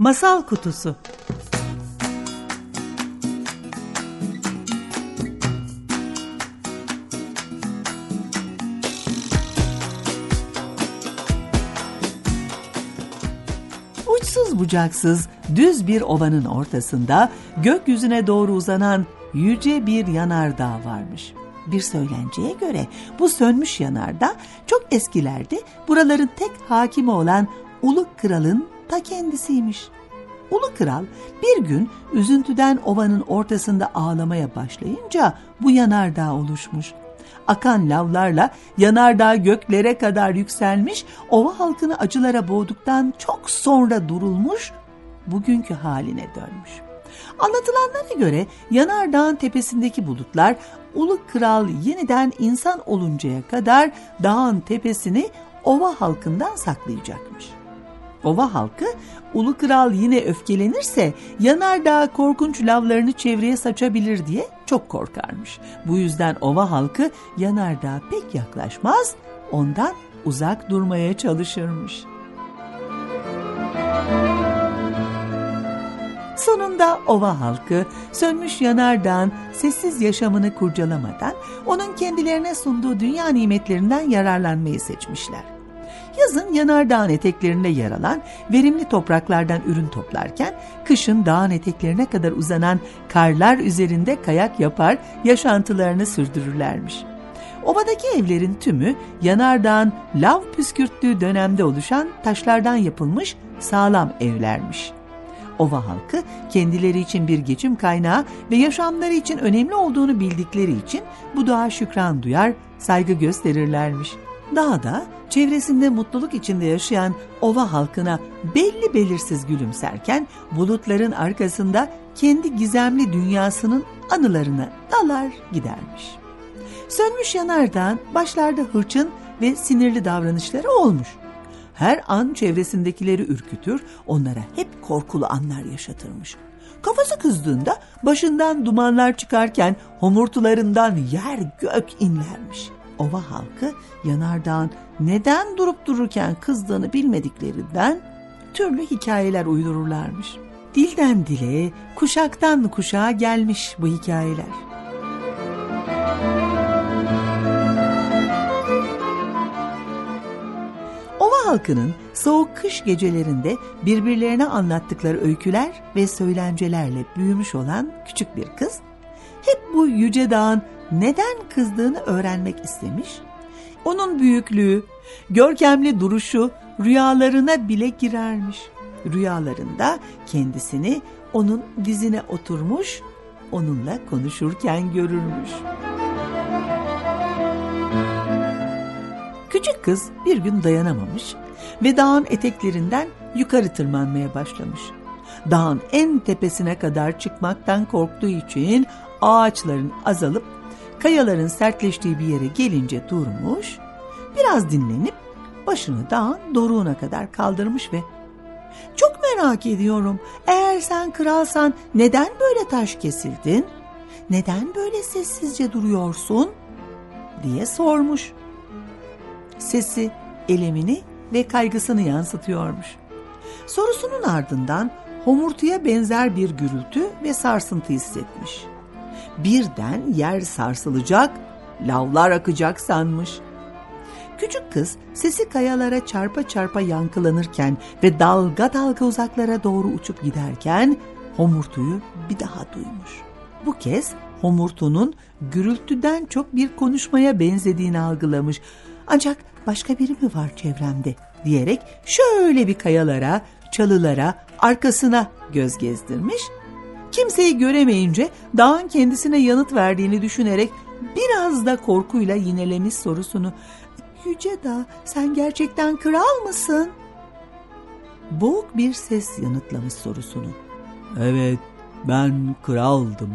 Masal Kutusu Uçsuz bucaksız düz bir ovanın ortasında gökyüzüne doğru uzanan yüce bir yanardağ varmış. Bir söylenceye göre bu sönmüş yanardağ çok eskilerde buraların tek hakimi olan Ulu Kral'ın ta kendisiymiş. Ulu kral bir gün üzüntüden ovanın ortasında ağlamaya başlayınca bu yanardağ oluşmuş. Akan lavlarla yanardağ göklere kadar yükselmiş, ova halkını acılara boğduktan çok sonra durulmuş, bugünkü haline dönmüş. Anlatılanlara göre yanardağın tepesindeki bulutlar Ulu Kral yeniden insan oluncaya kadar dağın tepesini ova halkından saklayacakmış. Ova halkı Ulu Kral yine öfkelenirse yanardağ korkunç lavlarını çevreye saçabilir diye çok korkarmış. Bu yüzden ova halkı yanardağ pek yaklaşmaz, ondan uzak durmaya çalışırmış. Sonunda ova halkı sönmüş yanardağın sessiz yaşamını kurcalamadan onun kendilerine sunduğu dünya nimetlerinden yararlanmayı seçmişler. Yazın yanardağın eteklerinde yer alan verimli topraklardan ürün toplarken kışın dağın eteklerine kadar uzanan karlar üzerinde kayak yapar yaşantılarını sürdürürlermiş. Ovadaki evlerin tümü yanardağın lav püskürttüğü dönemde oluşan taşlardan yapılmış sağlam evlermiş. Ova halkı kendileri için bir geçim kaynağı ve yaşamları için önemli olduğunu bildikleri için bu dağa şükran duyar, saygı gösterirlermiş. Dağda çevresinde mutluluk içinde yaşayan ova halkına belli belirsiz gülümserken bulutların arkasında kendi gizemli dünyasının anılarına dalar gidermiş. Sönmüş yanardan başlarda hırçın ve sinirli davranışları olmuş. Her an çevresindekileri ürkütür, onlara hep korkulu anlar yaşatırmış. Kafası kızdığında başından dumanlar çıkarken homurtularından yer gök inlermiş. Ova halkı yanardağın neden durup dururken kızdığını bilmediklerinden türlü hikayeler uydururlarmış. Dilden dile, kuşaktan kuşağa gelmiş bu hikayeler. Ova halkının soğuk kış gecelerinde birbirlerine anlattıkları öyküler ve söylencelerle büyümüş olan küçük bir kız, hep bu yüce dağın neden kızdığını öğrenmek istemiş. Onun büyüklüğü, görkemli duruşu rüyalarına bile girermiş. Rüyalarında kendisini onun dizine oturmuş, onunla konuşurken görürmüş. Küçük kız bir gün dayanamamış ve dağın eteklerinden yukarı tırmanmaya başlamış. Dağın en tepesine kadar çıkmaktan korktuğu için ağaçların azalıp kayaların sertleştiği bir yere gelince durmuş, biraz dinlenip başını dağın doruğuna kadar kaldırmış ve ''Çok merak ediyorum, eğer sen kralsan neden böyle taş kesildin? Neden böyle sessizce duruyorsun?'' diye sormuş. Sesi elemini ve kaygısını yansıtıyormuş. Sorusunun ardından homurtuya benzer bir gürültü ve sarsıntı hissetmiş birden yer sarsılacak, lavlar akacak sanmış. Küçük kız sesi kayalara çarpa çarpa yankılanırken ve dalga dalga uzaklara doğru uçup giderken homurtuyu bir daha duymuş. Bu kez homurtunun gürültüden çok bir konuşmaya benzediğini algılamış. Ancak başka biri mi var çevremde diyerek şöyle bir kayalara, çalılara, arkasına göz gezdirmiş Kimseyi göremeyince dağın kendisine yanıt verdiğini düşünerek biraz da korkuyla yinelemiş sorusunu. Yüce Dağ sen gerçekten kral mısın? Boğuk bir ses yanıtlamış sorusunu. Evet, ben kraldım.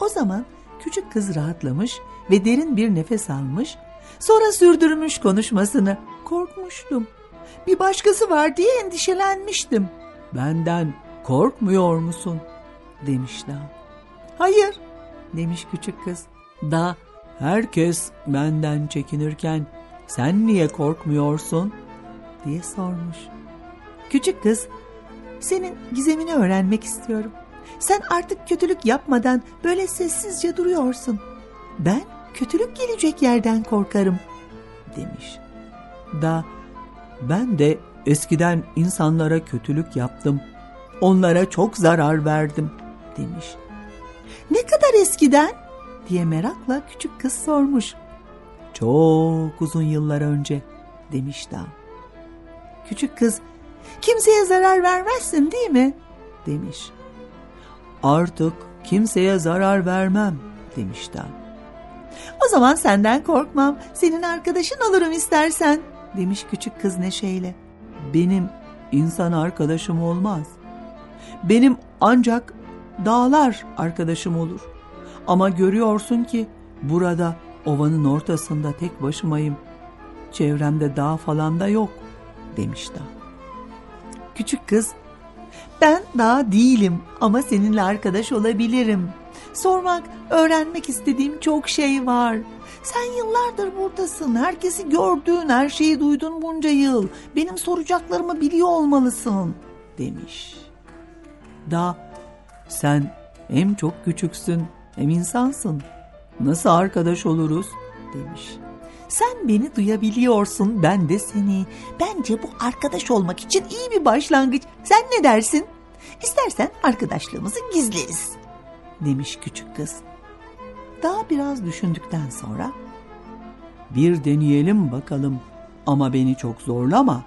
O zaman küçük kız rahatlamış ve derin bir nefes almış, sonra sürdürmüş konuşmasını. Korkmuştum. Bir başkası var diye endişelenmiştim. Benden korkmuyor musun? demiş Dağ. Hayır, demiş küçük kız. Da herkes benden çekinirken sen niye korkmuyorsun? diye sormuş. Küçük kız, senin gizemini öğrenmek istiyorum. Sen artık kötülük yapmadan böyle sessizce duruyorsun. Ben kötülük gelecek yerden korkarım, demiş. Da ben de eskiden insanlara kötülük yaptım. Onlara çok zarar verdim, demiş. Ne kadar eskiden? diye merakla küçük kız sormuş. Çok uzun yıllar önce, demiş Dağ. Küçük kız, kimseye zarar vermezsin değil mi? demiş. Artık kimseye zarar vermem, demiş Dağ. O zaman senden korkmam, senin arkadaşın olurum istersen, demiş küçük kız neşeyle. Benim insan arkadaşım olmaz. Benim ancak dağlar arkadaşım olur. Ama görüyorsun ki burada ovanın ortasında tek başımayım. Çevremde dağ falan da yok demiş dağ. Küçük kız ben dağ değilim ama seninle arkadaş olabilirim. Sormak, öğrenmek istediğim çok şey var. Sen yıllardır buradasın. Herkesi gördün, her şeyi duydun bunca yıl. Benim soracaklarımı biliyor olmalısın, demiş. Da sen hem çok küçüksün hem insansın. Nasıl arkadaş oluruz? demiş. Sen beni duyabiliyorsun, ben de seni. Bence bu arkadaş olmak için iyi bir başlangıç. Sen ne dersin? İstersen arkadaşlığımızı gizleriz, demiş küçük kız. Daha biraz düşündükten sonra, bir deneyelim bakalım ama beni çok zorlama.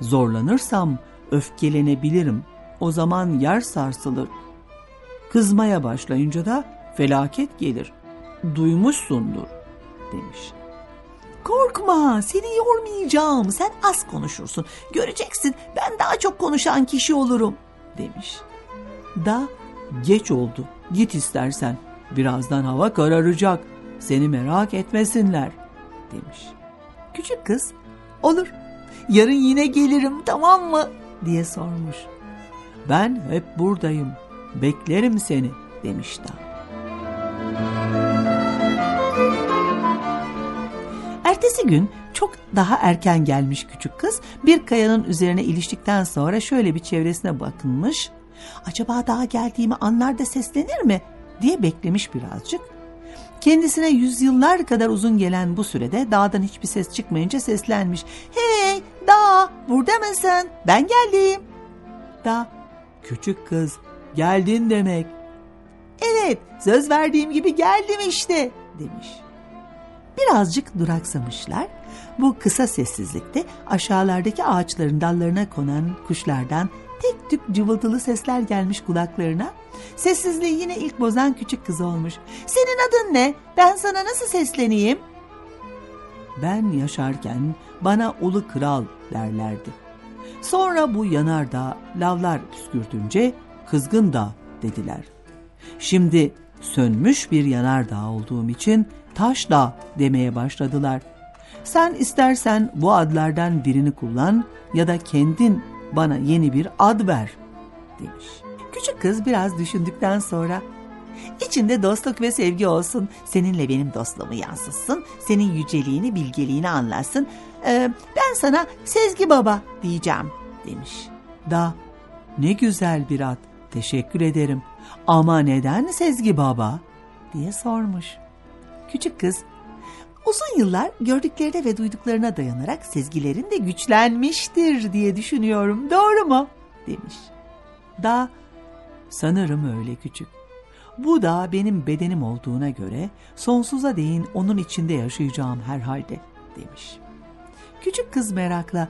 Zorlanırsam öfkelenebilirim. O zaman yer sarsılır. Kızmaya başlayınca da felaket gelir. Duymuşsundur, demiş. Korkma, seni yormayacağım. Sen az konuşursun. Göreceksin, ben daha çok konuşan kişi olurum, demiş. Da geç oldu. Git istersen. Birazdan hava kararacak. Seni merak etmesinler, demiş. Küçük kız, olur. Yarın yine gelirim, tamam mı? diye sormuş. Ben hep buradayım. Beklerim seni, demiş da. Ertesi gün çok daha erken gelmiş küçük kız bir kayanın üzerine iliştikten sonra şöyle bir çevresine bakınmış. Acaba daha geldiğimi anlar da seslenir mi diye beklemiş birazcık. Kendisine yüzyıllar kadar uzun gelen bu sürede dağdan hiçbir ses çıkmayınca seslenmiş. Hey dağ burada mısın? Ben geldim. Dağ küçük kız geldin demek. Evet söz verdiğim gibi geldim işte demiş. Birazcık duraksamışlar. Bu kısa sessizlikte aşağılardaki ağaçların dallarına konan kuşlardan tek tük cıvıltılı sesler gelmiş kulaklarına. Sessizliği yine ilk bozan küçük kız olmuş. Senin adın ne? Ben sana nasıl sesleneyim? Ben yaşarken bana ulu kral derlerdi. Sonra bu yanardağ lavlar püskürtünce kızgın dağ dediler. Şimdi sönmüş bir yanardağ olduğum için taş dağ demeye başladılar. Sen istersen bu adlardan birini kullan ya da kendin bana yeni bir ad ver demiş. Küçük kız biraz düşündükten sonra İçinde dostluk ve sevgi olsun. Seninle benim dostluğumu yansıtsın. Senin yüceliğini, bilgeliğini anlatsın. Ee, ben sana Sezgi Baba diyeceğim demiş. Da ne güzel bir ad. Teşekkür ederim. Ama neden Sezgi Baba? diye sormuş. Küçük kız uzun yıllar gördüklerine ve duyduklarına dayanarak sezgilerin de güçlenmiştir diye düşünüyorum. Doğru mu? demiş. Da sanırım öyle küçük. Bu da benim bedenim olduğuna göre sonsuza değin onun içinde yaşayacağım herhalde demiş. Küçük kız merakla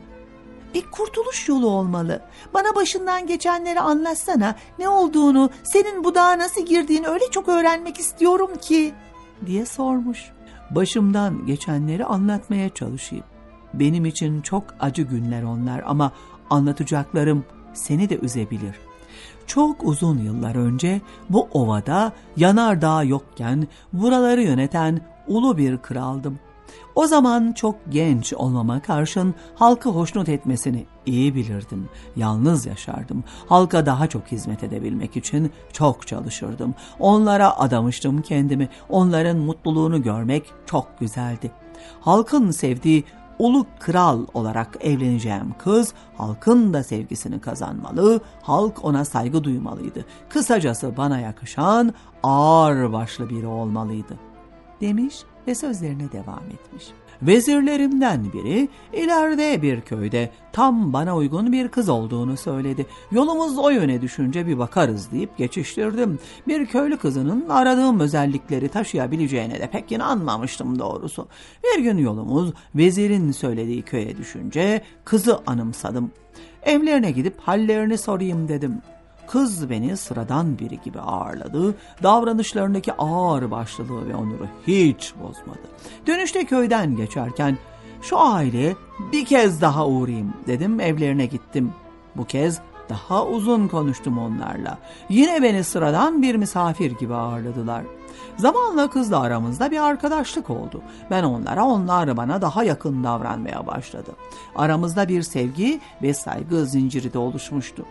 bir kurtuluş yolu olmalı. Bana başından geçenleri anlatsana. Ne olduğunu, senin bu dağa nasıl girdiğini öyle çok öğrenmek istiyorum ki diye sormuş. Başımdan geçenleri anlatmaya çalışayım. Benim için çok acı günler onlar ama anlatacaklarım seni de üzebilir. Çok uzun yıllar önce bu ovada yanardağ yokken buraları yöneten ulu bir kraldım. O zaman çok genç olmama karşın halkı hoşnut etmesini iyi bilirdim. Yalnız yaşardım. Halka daha çok hizmet edebilmek için çok çalışırdım. Onlara adamıştım kendimi. Onların mutluluğunu görmek çok güzeldi. Halkın sevdiği ulu kral olarak evleneceğim kız halkın da sevgisini kazanmalı, halk ona saygı duymalıydı. Kısacası bana yakışan ağır başlı biri olmalıydı demiş ve sözlerine devam etmiş. Vezirlerimden biri ileride bir köyde tam bana uygun bir kız olduğunu söyledi. Yolumuz o yöne düşünce bir bakarız deyip geçiştirdim. Bir köylü kızının aradığım özellikleri taşıyabileceğine de pek inanmamıştım doğrusu. Bir gün yolumuz vezirin söylediği köye düşünce kızı anımsadım. Evlerine gidip hallerini sorayım dedim. Kız beni sıradan biri gibi ağırladı. Davranışlarındaki ağır başlılığı ve onuru hiç bozmadı. Dönüşte köyden geçerken şu aileye bir kez daha uğrayayım dedim evlerine gittim. Bu kez daha uzun konuştum onlarla. Yine beni sıradan bir misafir gibi ağırladılar. Zamanla kızla aramızda bir arkadaşlık oldu. Ben onlara, onlar bana daha yakın davranmaya başladı. Aramızda bir sevgi ve saygı zinciri de oluşmuştu.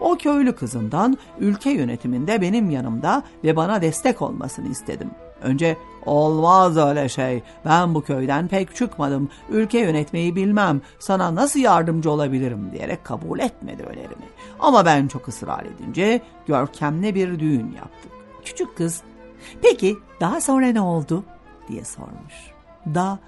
O köylü kızından ülke yönetiminde benim yanımda ve bana destek olmasını istedim. Önce olmaz öyle şey ben bu köyden pek çıkmadım ülke yönetmeyi bilmem sana nasıl yardımcı olabilirim diyerek kabul etmedi önerimi. Ama ben çok ısrar edince görkemli bir düğün yaptık. Küçük kız peki daha sonra ne oldu diye sormuş. Da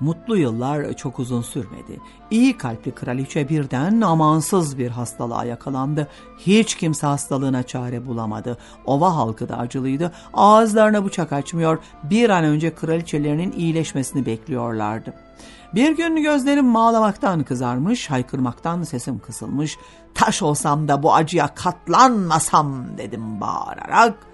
Mutlu yıllar çok uzun sürmedi. İyi kalpli kraliçe birden amansız bir hastalığa yakalandı. Hiç kimse hastalığına çare bulamadı. Ova halkı da acılıydı. Ağızlarına bıçak açmıyor. Bir an önce kraliçelerinin iyileşmesini bekliyorlardı. Bir gün gözlerim mağlamaktan kızarmış, haykırmaktan sesim kısılmış. Taş olsam da bu acıya katlanmasam dedim bağırarak.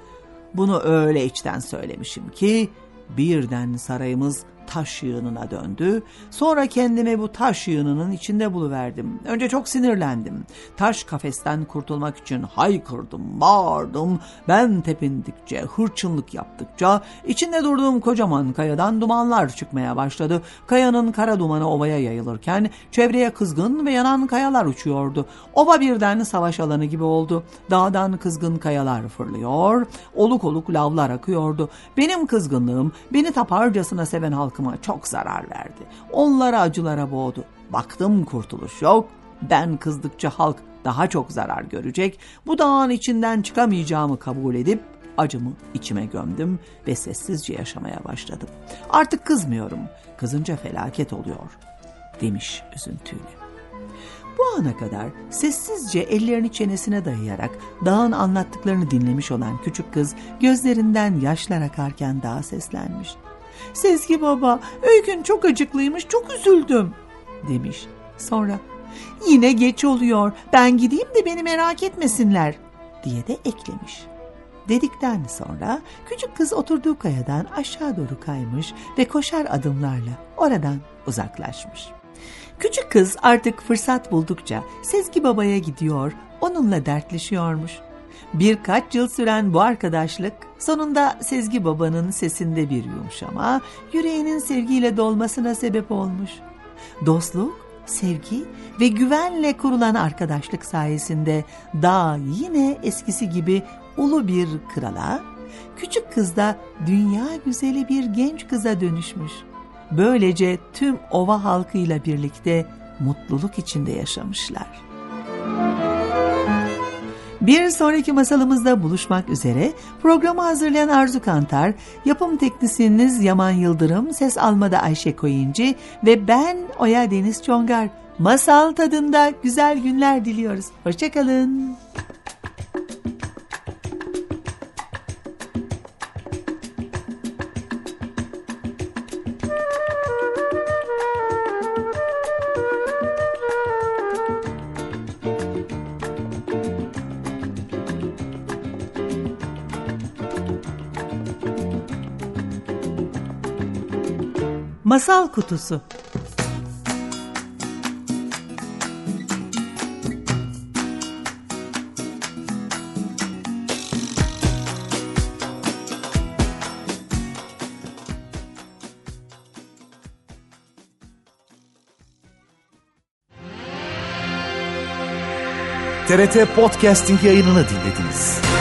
Bunu öyle içten söylemişim ki birden sarayımız taş yığınına döndü. Sonra kendimi bu taş yığınının içinde buluverdim. Önce çok sinirlendim. Taş kafesten kurtulmak için haykırdım, bağırdım. Ben tepindikçe, hırçınlık yaptıkça içinde durduğum kocaman kayadan dumanlar çıkmaya başladı. Kayanın kara dumanı ovaya yayılırken çevreye kızgın ve yanan kayalar uçuyordu. Ova birden savaş alanı gibi oldu. Dağdan kızgın kayalar fırlıyor, oluk oluk lavlar akıyordu. Benim kızgınlığım beni taparcasına seven halk halkıma çok zarar verdi. Onları acılara boğdu. Baktım kurtuluş yok. Ben kızdıkça halk daha çok zarar görecek. Bu dağın içinden çıkamayacağımı kabul edip acımı içime gömdüm ve sessizce yaşamaya başladım. Artık kızmıyorum. Kızınca felaket oluyor." demiş üzüntüyle. Bu ana kadar sessizce ellerini çenesine dayayarak dağın anlattıklarını dinlemiş olan küçük kız gözlerinden yaşlar akarken daha seslenmiş. Sezgi baba, Öykün çok acıklıymış, çok üzüldüm demiş. Sonra yine geç oluyor, ben gideyim de beni merak etmesinler diye de eklemiş. Dedikten sonra küçük kız oturduğu kayadan aşağı doğru kaymış ve koşar adımlarla oradan uzaklaşmış. Küçük kız artık fırsat buldukça Sezgi babaya gidiyor, onunla dertleşiyormuş. Birkaç yıl süren bu arkadaşlık sonunda Sezgi Baba'nın sesinde bir yumuşama, yüreğinin sevgiyle dolmasına sebep olmuş. Dostluk, sevgi ve güvenle kurulan arkadaşlık sayesinde dağ yine eskisi gibi ulu bir krala, küçük kız da dünya güzeli bir genç kıza dönüşmüş. Böylece tüm ova halkıyla birlikte mutluluk içinde yaşamışlar. Bir sonraki masalımızda buluşmak üzere programı hazırlayan Arzu Kantar, yapım teknisyeniniz Yaman Yıldırım, ses almada Ayşe Koyuncu ve ben Oya Deniz Çongar. Masal tadında güzel günler diliyoruz. Hoşçakalın. Masal Kutusu TRT Podcasting yayınını dinlediniz.